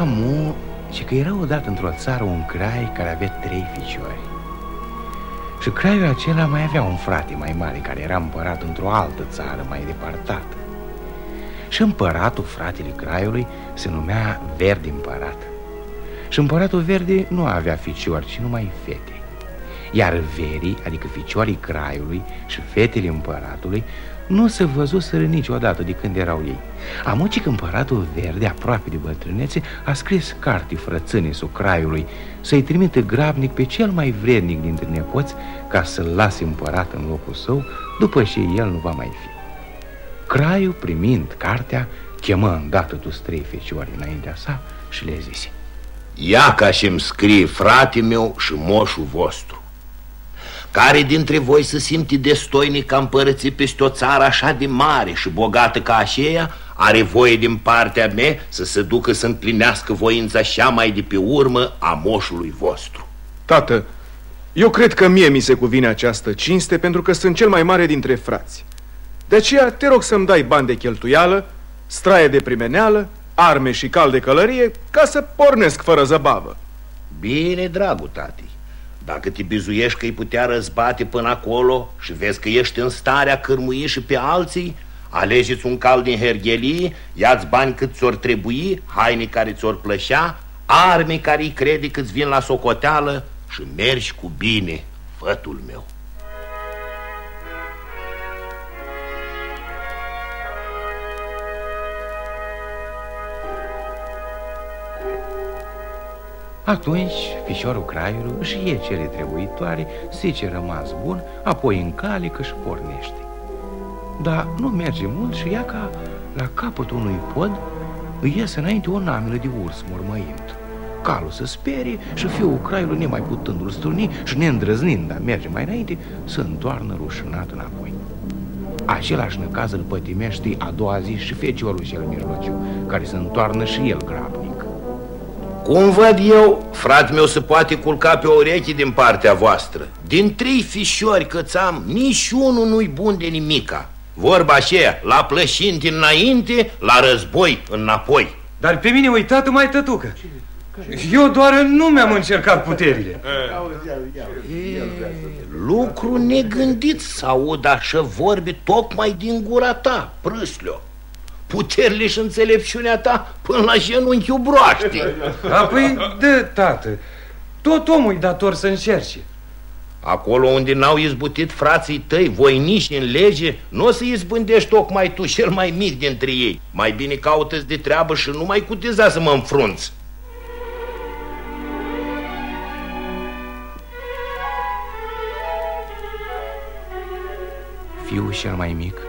Amu, și că era odată într-o țară un crai care avea trei ficiori Și craiul acela mai avea un frate mai mare care era împărat într-o altă țară mai departată. Și împăratul, fratele craiului, se numea Verde Împărat. Și împăratul Verde nu avea ficiori, ci numai fete. Iar verii, adică ficiorii craiului și fetele împăratului, nu se văzuseră niciodată de când erau ei. Amuci că împăratul verde, aproape de bătrânețe, a scris carte frățânii craiului să-i trimite grabnic pe cel mai vrednic dintre nepoți ca să-l lase împărat în locul său după ce el nu va mai fi. Craiul, primind cartea, chemă îndată toți trei fecioari înaintea sa și le zise Ia ca și-mi scrie frate meu și moșul vostru care dintre voi se simte destoinic ca împărății peste o țară așa de mare și bogată ca aceea, are voie din partea mea să se ducă să împlinească voința așa mai de pe urmă a moșului vostru. Tată, eu cred că mie mi se cuvine această cinste pentru că sunt cel mai mare dintre frați. De aceea te rog să-mi dai bani de cheltuială, straie de primeneală, arme și cal de călărie ca să pornesc fără zăbavă. Bine, dragul tati. Dacă te bizuiești că îi putea răzbate până acolo și vezi că ești în starea cârmui și pe alții, alegeți un cal din herghelii, ia-ți bani cât ți-or trebui, haine care ți-or plășea, arme care îi crede că-ți vin la socoteală și mergi cu bine, fătul meu. Atunci, fișorul craiului își ie cele trebuitoare, zice rămas bun, apoi încalică și pornește. Dar nu merge mult și ia ca la capătul unui pod îi iese înainte o namilă de urs mormăind. Calul se sperie și fiul craiului, nemai putându-l stârni și neîndrăznind a merge mai înainte, se întoarnă rușinat înapoi. Același năcaz îl pătimește a doua zi și feciorul cel mijlociu, care se întoarnă și el grabnic. Cum văd eu, frate meu se poate culca pe o ureche din partea voastră. Din trei fișori că am, niciunul nu-i bun de nimica. Vorba aceea, la plășinti înainte, la război înapoi. Dar pe mine uitat mai tătucă. Eu doar nu mi-am încercat puterile. E, Lucru negândit să aud așa vorbi tocmai din gura ta, prâslio puterile și înțelepciunea ta până la genunchiul broaște. Apoi, dă, tată, tot omul e dator să încerce. Acolo unde n-au izbutit frații tăi, voiniși în lege, nu o să izbândești tocmai tu cel mai mic dintre ei. Mai bine caută de treabă și nu mai cuteza să mă înfrunți. Fiul cel mai mic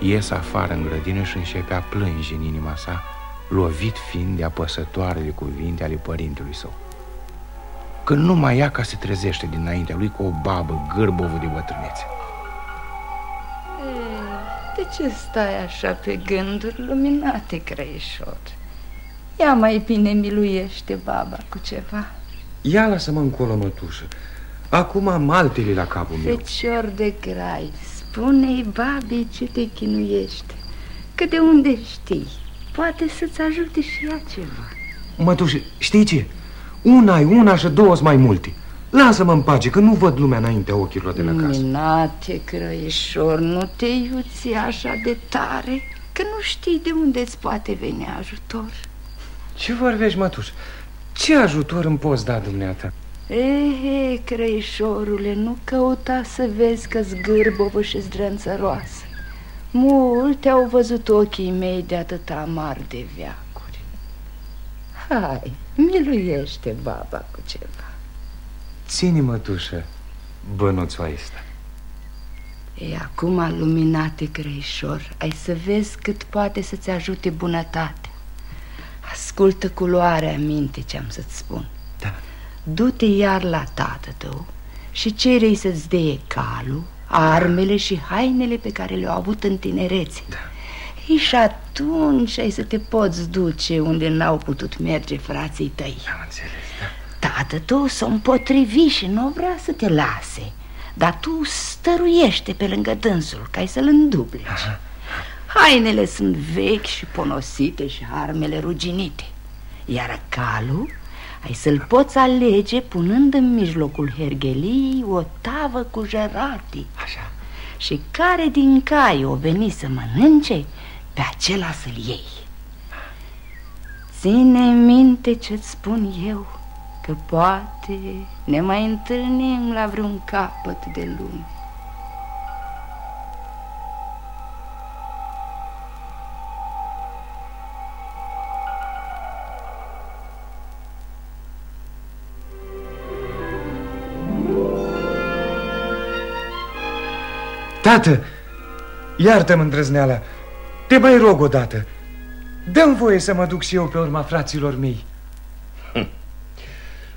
ies afară în grădină și începe a plânge în inima sa, lovit fiind de apăsătoarele cuvinte ale părintelui său. Când nu mai ia ca se trezește dinaintea lui cu o babă gârbovă de bătrânețe. De ce stai așa pe gânduri luminate, creișor? Ia mai bine miluiește baba cu ceva. Ia lasă-mă încolo, mătușă. Acum am altele la capul meu. Fecior de grai, Spune-i babei ce te chinuiește Că de unde știi Poate să-ți ajute și ea ceva Mătușe, știi ce? Una e una și două mai multe Lasă-mă în pace, că nu văd lumea înaintea ochilor de la casă Minate, crăieșor, nu te iuți așa de tare Că nu știi de unde îți poate veni ajutor Ce vorbești, mătuș? Ce ajutor îmi poți da dumneata? Ehe, crăișorule, nu căuta să vezi că zgârbovă și zdrânțăroasă Multe au văzut ochii mei de atât amar de veacuri. Hai, miluiește baba cu ceva. Ține, mătușă, bănuțul ăsta E acum luminate, crăișor Ai să vezi cât poate să-ți ajute bunătate Ascultă culoarea minte ce-am să-ți spun Du-te iar la tată tău și cere-i să-ți dea calul, armele și hainele pe care le-au avut în tinerețe da. Ei, și atunci ai să te poți duce unde n-au putut merge frații tăi Am înțeles, da Tată tău s-o împotrivi și nu vrea să te lase Dar tu stăruiește pe lângă dânsul ca să-l îndupleci Aha. Hainele sunt vechi și ponosite și armele ruginite Iar calul ai să-l poți alege punând în mijlocul hergheliei o tavă cu jărati Așa. Și care din cai o veni să mănânce, pe acela să-l iei. Ține minte ce-ți spun eu Că poate ne mai întâlnim la vreun capăt de lume Tată, iartă-mă îndrăzneala. Te mai rog odată. Dă-mi voie să mă duc și eu pe urma fraților mei. Hm.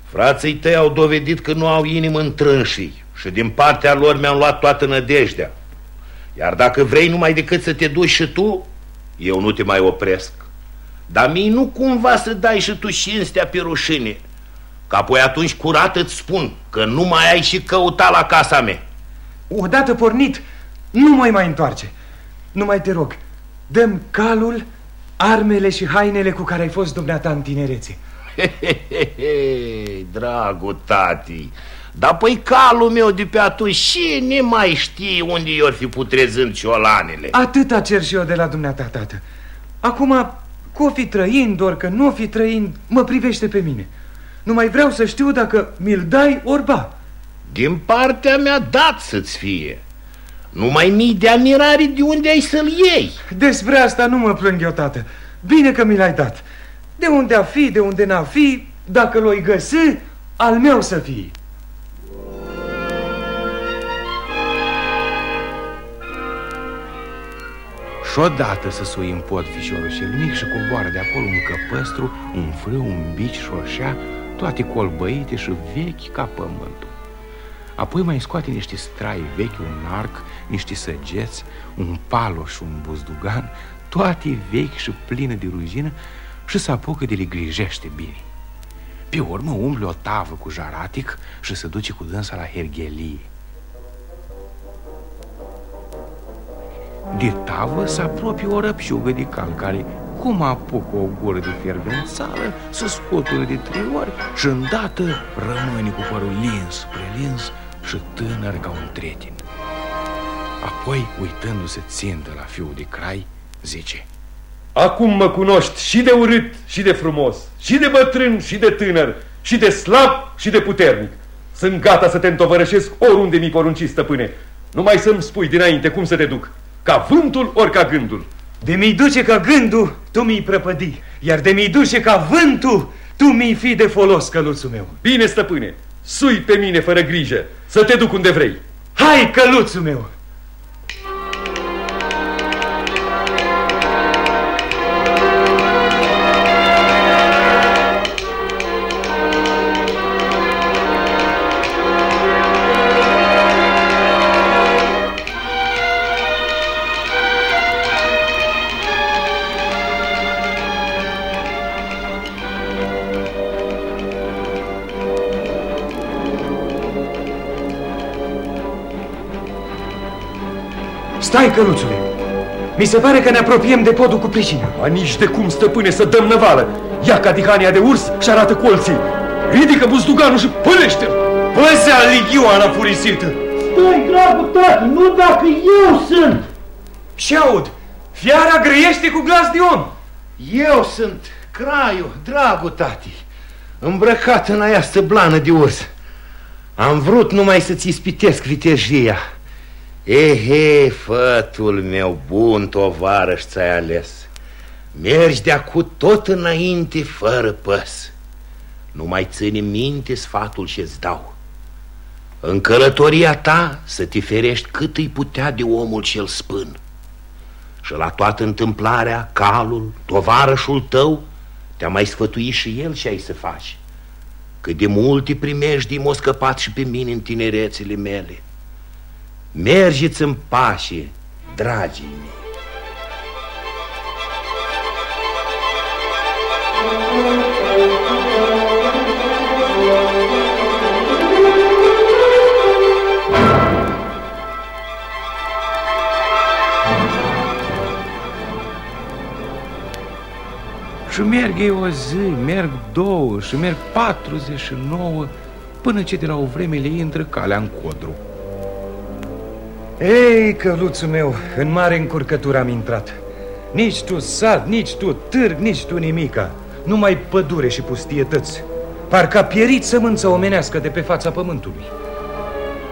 Frații tăi au dovedit că nu au inimă întrânșii Și din partea lor mi-am luat toată nădejdea. Iar dacă vrei numai decât să te duci și tu Eu nu te mai opresc. Dar mie nu cumva să dai și tu cinstea pe rușine Că apoi atunci curat îți spun Că nu mai ai și căuta la casa mea. Odată pornit nu mai mai întoarce. Nu mai te rog, dăm calul, armele și hainele cu care ai fost dumneata în tinerețe. He, he, he, he, dragul tati, dar păi calul meu de pe atunci și ne mai știi unde i-or fi putrezând ciolanele. Atâta cer și eu de la dumneata, tată. Acum, cu o fi trăind, ori că nu o fi trăind, mă privește pe mine. Nu mai vreau să știu dacă mi-l dai orba. Din partea mea dat să-ți fie. Numai mii de amirare de unde ai să-l iei? Despre asta nu mă plâng eu, tată. Bine că mi l-ai dat. De unde a fi, de unde n-a fi Dacă l-oi găsi, al meu să fie. Și șodată să sui în pod fișorul cel mic și coboară de acolo un căpăstru, un frâu, un bici și o șa, toate colbăite și vechi ca pământul. Apoi mai scoate niște strai vechi, un arc, niște săgeți, un paloș și un buzdugan, toate vechi și pline de rugină și se apucă de le grijește bine. Pe urmă umple o tavă cu jaratic și se duce cu dânsa la herghelie. De tavă se apropie o răpșugă de cal care, cum apucă o gură de fierbințală, să scotură de trei ori și îndată rămâne cu părul lins, prelins și tânăr ca un tretin. Apoi, uitându-se țintă la fiul de crai, zice Acum mă cunoști și de urât și de frumos, și de bătrân și de tânăr, și de slab și de puternic. Sunt gata să te întovărășesc oriunde mi porunci, stăpâne. Numai să-mi spui dinainte cum să te duc, ca vântul ori ca gândul. De mi duce ca gândul, tu mi-i prăpădi, iar de mi duce ca vântul, tu mi-i fi de folos, căluțul meu. Bine, stăpâne, sui pe mine fără grijă, să te duc unde vrei. Hai, căluțul meu! Stai, căluțule! Mi se pare că ne apropiem de podul cu pricina. A, nici de cum, stăpâne, să dăm năvală. Ia cadihania de urs și arată colții. Ridică buzduganul și pălește-l. Păsea ligioana furisită. Stai, dragul tati, nu dacă eu sunt. Și aud, fiara grăiește cu glas de om. Eu sunt Craiu, dragul tati, îmbrăcat în aia blană de urs. Am vrut numai să-ți ispitesc vitejia. Ehe, fătul meu bun, tovarăș ți-ai ales. Mergi de acu tot înainte, fără păs. Nu mai ține minte sfatul ce-ți dau. În călătoria ta să te ferești cât îi putea de omul cel spân. Și la toată întâmplarea, calul, tovarășul tău Te-a mai sfătuit și el ce ai să faci. Cât de multe primești m-au scăpat și pe mine în tinerețele mele Mergeți în pace, dragii mei. Și merg ei o zi, merg două și merg 49 Până ce de la o vreme le intră calea în codru Ei, căluțul meu, în mare încurcătură am intrat. Nici tu sat, nici tu târg, nici tu nimica. Numai pădure și pustietăți. Parcă a pierit sămânța omenească de pe fața pământului.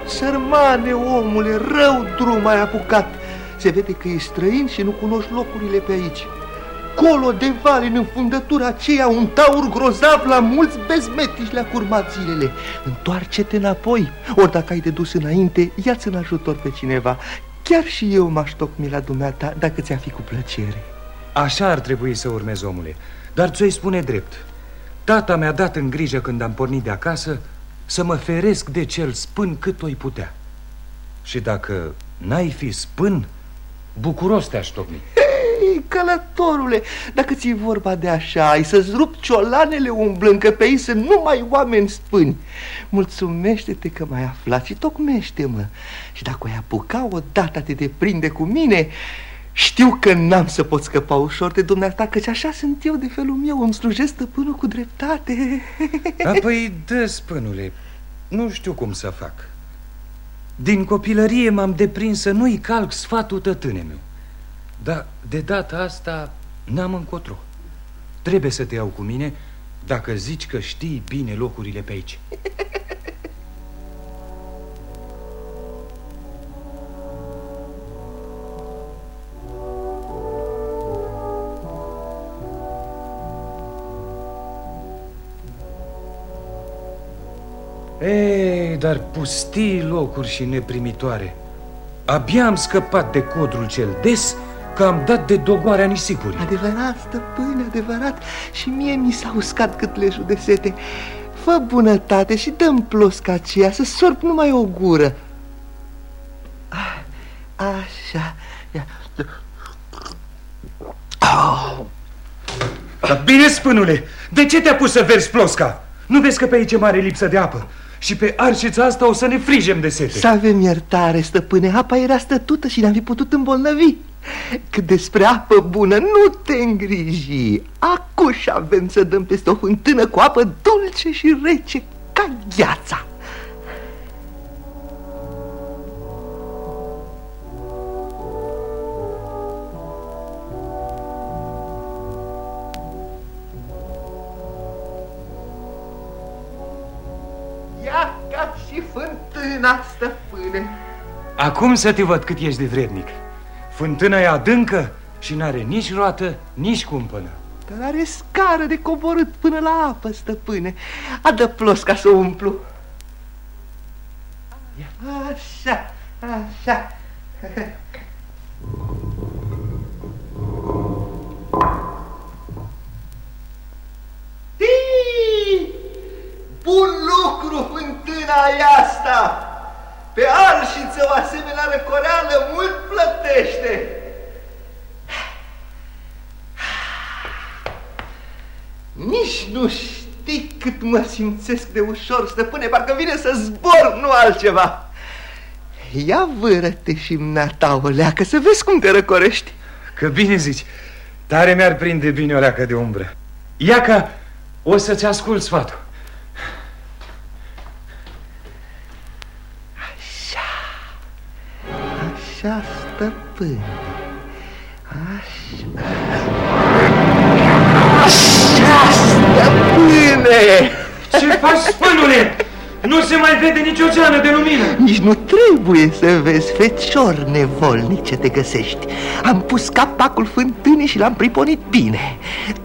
Sărmane, omule, rău drum ai apucat. Se vede că e străin și nu cunoști locurile pe aici Colo de vale, în fundătura aceea, un taur grozav la mulți bezmetici le-a curmat zilele. Întoarce-te înapoi, ori dacă ai de dus înainte, ia-ți în ajutor pe cineva. Chiar și eu m-aș tocmi la dumneata, dacă ți-a fi cu plăcere. Așa ar trebui să urmez, omule, dar ți-o spune drept. Tata mi-a dat în grijă când am pornit de acasă să mă feresc de cel spân cât o putea. Și dacă n-ai fi spân, bucuros te-aș tocmi. Hei, călătorule, dacă ți-e vorba de așa, ai să-ți rup ciolanele umblând, că pe ei sunt numai oameni spâni. Mulțumește-te că m-ai aflat și tocmește-mă. Și dacă o apuca odată te deprinde cu mine, știu că n-am să pot scăpa ușor de dumneata, căci așa sunt eu de felul meu, îmi slujesc stăpânul cu dreptate. Apoi, dă, spânule, nu știu cum să fac. Din copilărie m-am deprins să nu-i calc sfatul tătâne meu. Dar de data asta n-am încotro. Trebuie să te iau cu mine dacă zici că știi bine locurile pe aici. Ei, dar pustii locuri și neprimitoare. Abia am scăpat de codrul cel des că am dat de dogoarea nisipurii. Adevărat, stăpâne, adevărat, și mie mi s-a uscat cât le de sete. Fă bunătate și dă-mi plosca aceea să sorb numai o gură. Ah, așa, ia. Oh. Dar bine, spânule, de ce te-a pus să verzi plosca? Nu vezi că pe aici e mare lipsă de apă? Și pe arșița asta o să ne frigem de sete Să avem iertare, stăpâne, apa era stătută și ne-am fi putut îmbolnăvi Cât despre apă bună, nu te îngriji. Acuș avem să dăm peste o fântână cu apă dulce și rece ca gheața. Fântâna, stăpâne. Acum să te văd cât ești de vrednic Fântâna e adâncă și n-are nici roată, nici cumpănă. Dar are scară de coborât până la apă, stăpâne. Adă plos ca să umplu. Așa, așa. Bun lucru fântâna e asta! Pe arșiță o asemenea răcoreală mult plătește! Nici nu știi cât mă simțesc de ușor, stăpâne, parcă vine să zbor, nu altceva. Ia vâră-te și mnata o leacă, să vezi cum te răcorești. Că bine zici, tare mi-ar prinde bine o leacă de umbră. Ia ca o să-ți ascult sfatul. Așa, stăpâne. Ce faci, spânule? Nu se mai vede nicio geană de lumină. Nici nu trebuie să vezi, fecior nevolnic ce te găsești. Am pus capacul fântânii și l-am priponit bine.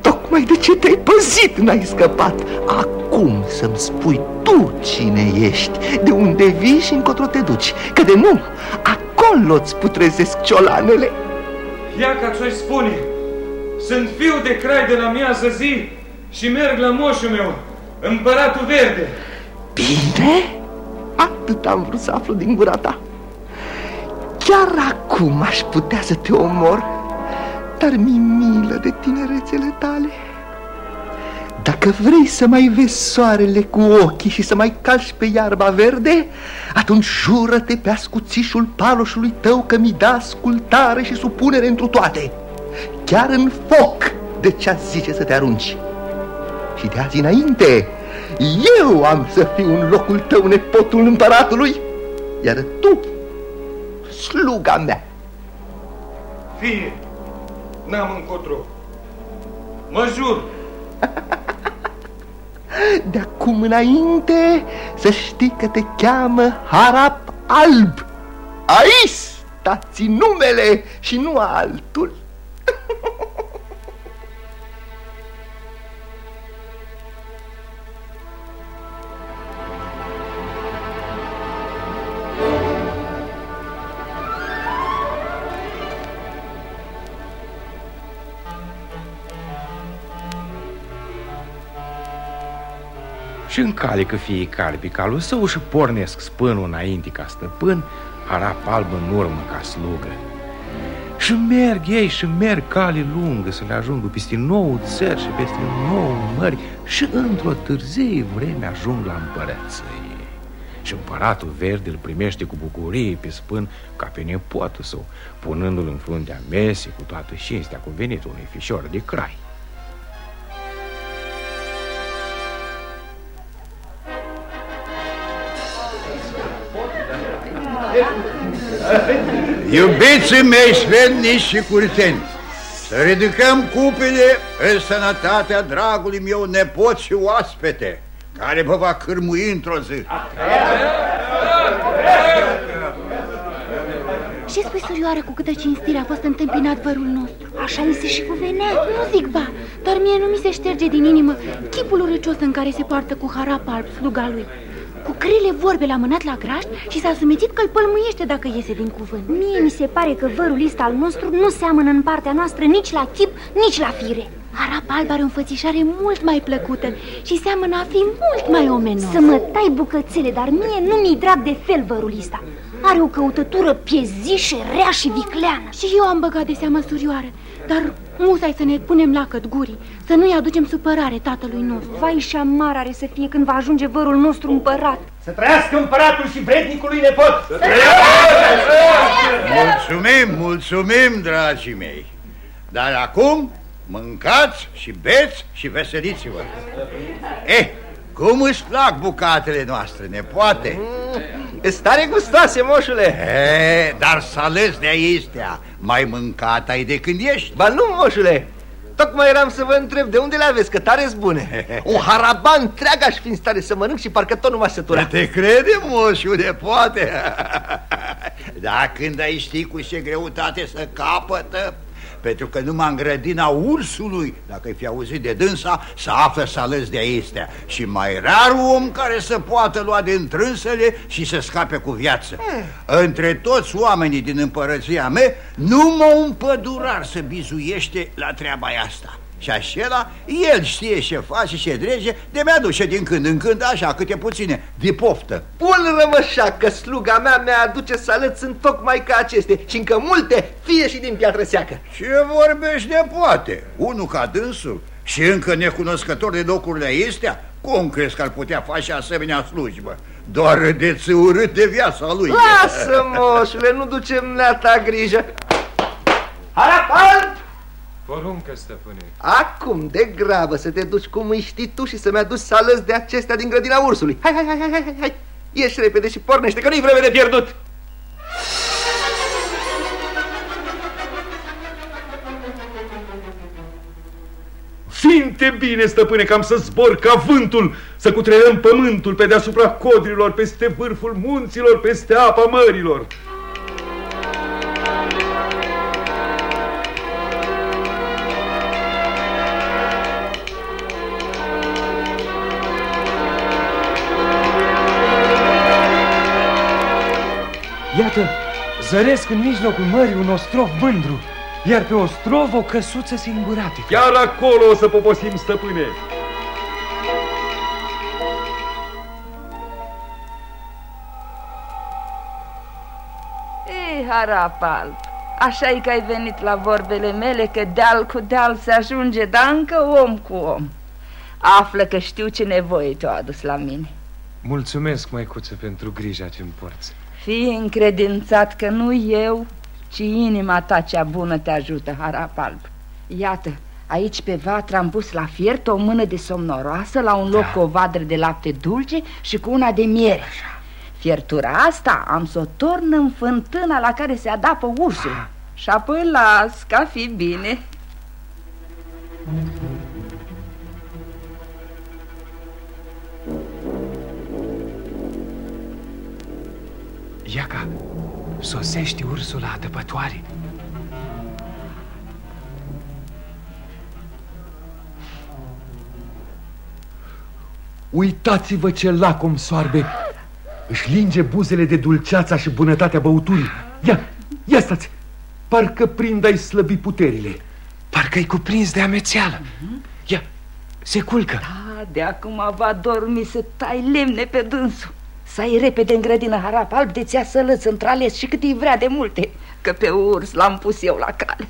Tocmai de ce te-ai păzit n-ai scăpat? Acum să-mi spui tu cine ești De unde vii și încotro te duci. Că de nu, acolo-ți putrezesc ciolanele. Ia ca ți-o spune. Sunt fiu de crai de la miază zi Și merg la moșul meu Împăratul verde Bine? Atât am vrut să aflu din gura ta Chiar acum aș putea să te omor Dar mi milă de tinerețele tale Dacă vrei să mai vezi soarele cu ochii și să mai calci pe iarba verde Atunci jură-te pe ascuțișul paloșului tău că mi da ascultare și supunere întru toate Chiar în foc de ce zice să te arunci. Și de azi înainte, eu am să fiu în locul tău nepotul împăratului, iar tu, sluga mea. Fie, n-am încotro. Mă jur. De acum înainte să știi că te cheamă Harap Alb. Aici stați numele și nu altul. Și încalecă fiecare pe calul său și pornesc spânul înainte ca stăpân, harap alb în urmă ca slugă. Și merg ei și merg cale lungă să le ajungă peste nouă țări și peste nouă mări și într-o târzie vreme ajung la împărăție. Și împăratul verde îl primește cu bucurie pe spân ca pe nepotul său, punându-l în fruntea mesei cu toată cinstea cuvenită unui fișor de crai. Iubiții mei sfetnici și curteni, să ridicăm cupele în sănătatea dragului meu nepot și oaspete, care vă va cârmui într-o zi. Ce spui, surioară, cu câtă cinstire a fost întâmpinat vărul nostru? Așa îi se și cuvenea. Nu zic ba, dar mie nu mi se șterge din inimă chipul urăcios în care se poartă cu harap alb sluga lui. Cu crile vorbe l-a mânat la graș și s-a sumețit că îl pălmuiește dacă iese din cuvânt. Mie mi se pare că vărul ăsta al nostru nu seamănă în partea noastră nici la chip, nici la fire. Arap alb are o înfățișare mult mai plăcută și seamănă a fi mult mai omenos. Să mă tai bucățele, dar mie nu mi-i drag de fel vărul ăsta. Are o căutătură piezișă, rea și vicleană. Și eu am băgat de seamă surioară, dar musai să ne punem lacăt gurii, să nu-i aducem supărare tatălui nostru. Vai și amar are să fie când va ajunge vărul nostru împărat. Să trăiască împăratul și vrednicului nepot! Să Mulțumim, mulțumim, dragii mei. Dar acum mâncați și beți și veseliți-vă. Eh, cum își plac bucatele noastre, nepoate? Mm, stare gustoase, moșule. E, dar să ales de aistea Mai mâncat ai de când ești. Ba nu, moșule. Tocmai eram să vă întreb de unde le aveți, că tare bune. Un haraban întreag aș fi în stare să mănânc și parcă tot nu m-aș sătura Te crede, moșule, poate. Dar când ai ști cu ce greutate să capătă pentru că numai în grădina ursului, dacă ai fi auzit de dânsa, să află să ales de aistea. Și mai rar om care să poată lua din trânsele și să scape cu viață. Eh. Între toți oamenii din împărăția mea, numai un pădurar se bizuiește la treaba asta. Și așa el știe ce face și ce drege, de mi-aduce din când în când așa câte puține, de poftă. Bun rămășa că sluga mea mi-aduce salăți sunt tocmai ca aceste și încă multe, fie și din piatră seacă. Ce vorbești de poate? Unul ca dânsul și încă necunoscător de locurile astea? Cum crezi că ar putea face asemenea slujbă? Doar de urât de viața lui. Lasă, moșule, nu ducem neata grijă. Harap Poruncă, stăpâne. Acum, de grabă, să te duci cum îi știi tu și să-mi aduci salăți de acestea din grădina ursului. Hai, hai, hai, hai, hai, hai. Ieși repede și pornește, că nu-i vreme de pierdut. Finte bine, stăpâne, că am să zbor ca vântul, să cutrerăm pământul pe deasupra codrilor, peste vârful munților, peste apa mărilor. Iată, zăresc în mijlocul mării un ostrov mândru, iar pe ostrov o căsuță singurată. Chiar acolo o să poposim, stăpâne. Ei, harapal, așa e că ai venit la vorbele mele că deal cu deal se ajunge, dar încă om cu om. Află că știu ce nevoie te-o adus la mine. Mulțumesc, măicuță, pentru grija ce-mi porți. Fii încredințat că nu eu, ci inima ta cea bună te ajută, harap alb. Iată, Aici pe vatră am pus la fiert o mână de somnoroasă La un loc da. cu o vadră de lapte dulce și cu una de miere Așa. Fiertura asta am să o torn în fântâna la care se adapă ursul ah. Și apoi las ca fi bine Iaca, sosește ursul la adăpătoare. Uitați-vă ce lacom soarbe. Își linge buzele de dulceața și bunătatea băuturii. Ia, ia stați. Parcă prind ai slăbi puterile. Parcă-i cuprins de amețeală. Ia, se culcă. Da, de acum va dormi să tai lemne pe dânsul Să ai repede în grădină harap alb de ți-a sălăți întrales și cât îi vrea de multe Că pe urs l-am pus eu la cale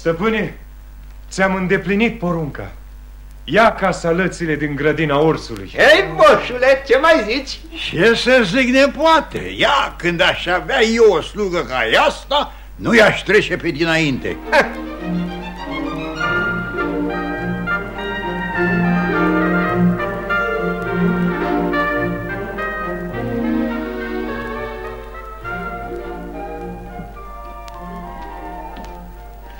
Stăpâne, ți-am îndeplinit porunca. Ia casalățile din grădina orsului. Hei, moșule, ce mai zici? Ce să zic nepoate? Ia, când aș avea eu o slugă ca asta, nu i-aș trece pe dinainte.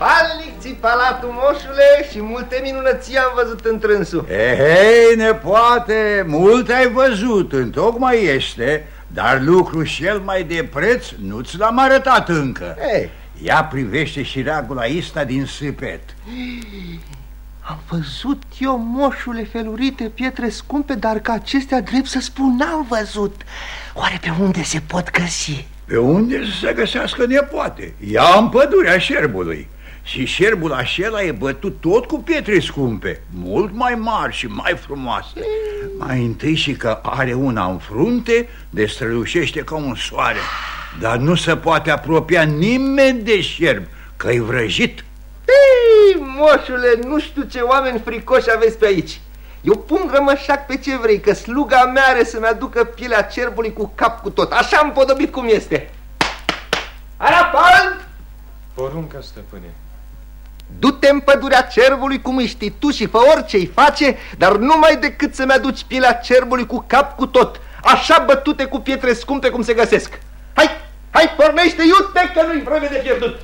Falnic palatul moșule și multe minunății am văzut în trânsul Hei, nepoate, multe ai văzut, întocmai este Dar lucru cel mai de preț nu ți l-am arătat încă Ei. Ia privește și regula ista din sâpet Am văzut eu, moșule, felurite pietre scumpe Dar că acestea, drept să spun, n-am văzut Oare pe unde se pot găsi? Pe unde să se găsească nepoate? Ia în pădurea șerbului și șerbul acela e bătut tot cu pietre scumpe, mult mai mari și mai frumoase. Mai întâi și că are una în frunte, de strălușește ca un soare, dar nu se poate apropia nimeni de șerb, că e vrăjit. Ei, moșule, nu știu ce oameni fricoși aveți pe aici. Eu pun grămășac pe ce vrei, că sluga mea are să-mi aducă pielea cerbului cu cap cu tot. Așa am podobit cum este. Arapal! Porunca, stăpâne. Du-te în pădurea cerbului cum știi tu și fă orice-i face, dar numai decât să-mi aduci pielea cerbului cu cap cu tot, așa bătute cu pietre scumpe cum se găsesc. Hai, hai, pornește, iute că nu-i vreme de pierdut.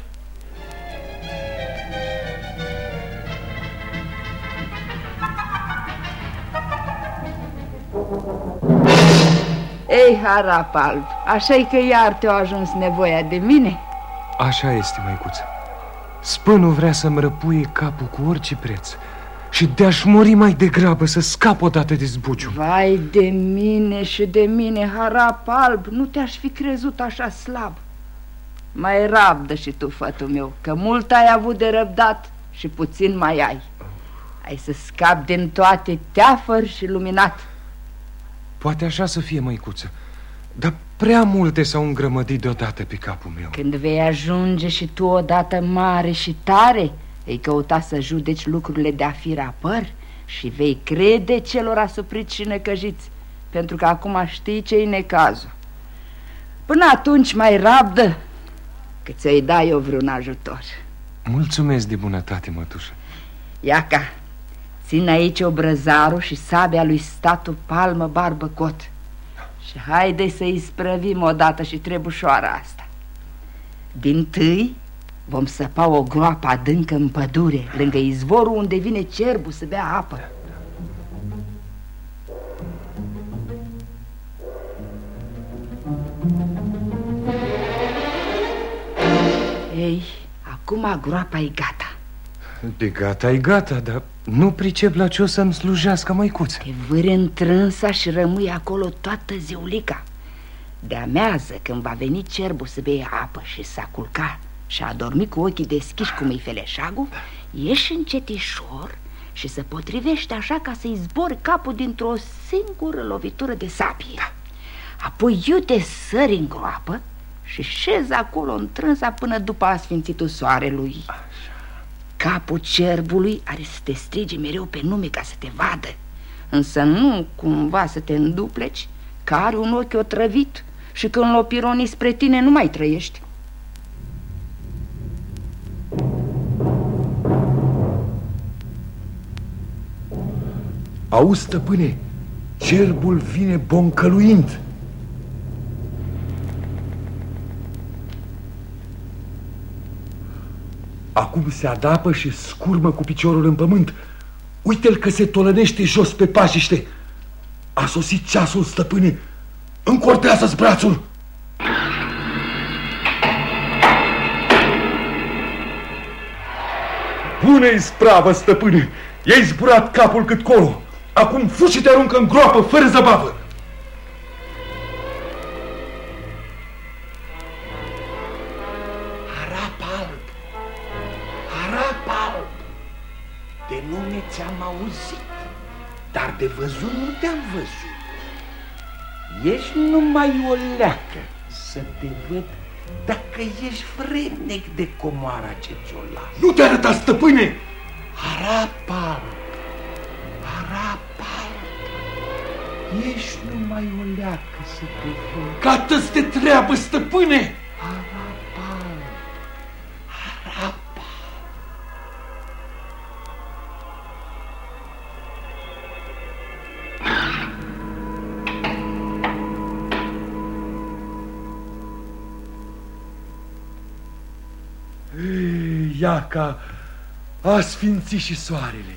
Ei, harap alb, așa-i că iar te-a ajuns nevoia de mine? Așa este, măicuță. Spânul vrea să-mi răpuie capul cu orice preț și de-aș mori mai degrabă să scap odată de zbuciu. Vai de mine și de mine, harap alb, nu te-aș fi crezut așa slab. Mai rabdă și tu, fătul meu, că mult ai avut de răbdat și puțin mai ai. Ai să scapi din toate teafări și luminat. Poate așa să fie, măicuță, dar Prea multe s-au îngrămădit deodată pe capul meu. Când vei ajunge și tu odată mare și tare Ei căuta să judeci lucrurile de a fi rapăr Și vei crede celor asupriți și necăjiți Pentru că acum știi ce-i necazul. Până atunci mai rabdă Că ți-o-i da eu vreun ajutor. Mulțumesc de bunătate, mătușă. Iaca, țin aici obrăzarul și sabia lui statul palmă barbă cot și haide să isprăvim odată și trebușoara asta. Din tâi vom săpa o groapă adâncă în pădure Lângă izvorul unde vine cerbul să bea apă. Ei, acum groapa e gata. De gata e gata, dar nu pricep la ce o să-mi slujească măicuță Te vâri întrânsa și rămâi acolo toată ziulica De amează când va veni cerbul să bea apă și să culca Și a dormi cu ochii deschiși cum e feleșagul Ieși încetișor și se potrivește așa ca să-i zbori capul dintr-o singură lovitură de sabie. Da. Apoi iute sări în groapă și șezi acolo întrânsa până după asfințitul soarelui. Așa. Capul cerbului are să te strige mereu pe nume ca să te vadă, însă nu cumva să te îndupleci, că are un ochi otrăvit și când l-o spre tine nu mai trăiești. Auzi, stăpâne, cerbul vine boncăluind. Acum se adapă și scurmă cu piciorul în pământ. Uite-l că se tolănește jos pe pașiște. A sosit ceasul, stăpâne. Încordează-ți brațul! Bună-i spravă, stăpâne! I-ai zburat capul cât colo. Acum fugi și te aruncă în groapă, fără zăbavă. De văzut nu te-am văzut. Ești numai o leacă să te văd dacă ești vrednic de comoara ce ți-o las. Nu te arăta, stăpâne! Harapal, harapal, ești numai o leacă să te văd. Gata-ți de treabă, stăpâne! Iaca, a sfințit și soarele.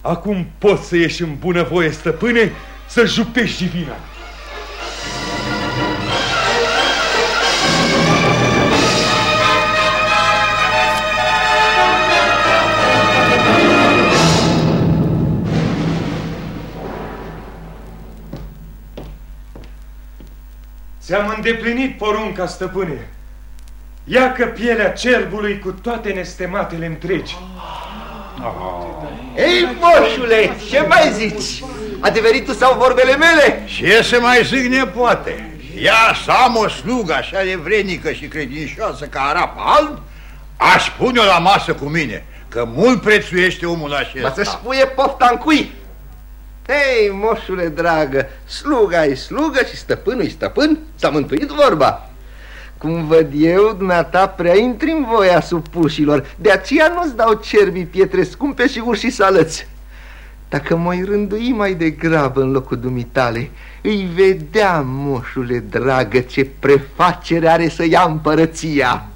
Acum poți să ieși în bunăvoie, stăpâne, să jupești divina. Ți-am îndeplinit porunca, stăpâne. Ia că pielea cerbului cu toate nestematele întregi. Ei, moșule, ce mai zici? Adeveritul sau vorbele mele? Ce să mai zic nepoate? Ia să am o slugă așa de vrenică și credincioasă ca arap alb, aș pune-o la masă cu mine, că mult prețuiește omul acesta. Mă să spuie pofta în cui? Hei, moșule dragă, sluga e slugă și stăpânul e stăpân, s-a mântuit vorba. Cum văd eu, dumneata prea intri în voia supușilor. De aceea nu-ți dau cerbii pietre scumpe și urși salăți Dacă mă rândui mai degrabă în locul dumitale Îi vedea, moșule dragă, ce prefacere are să ia împărăția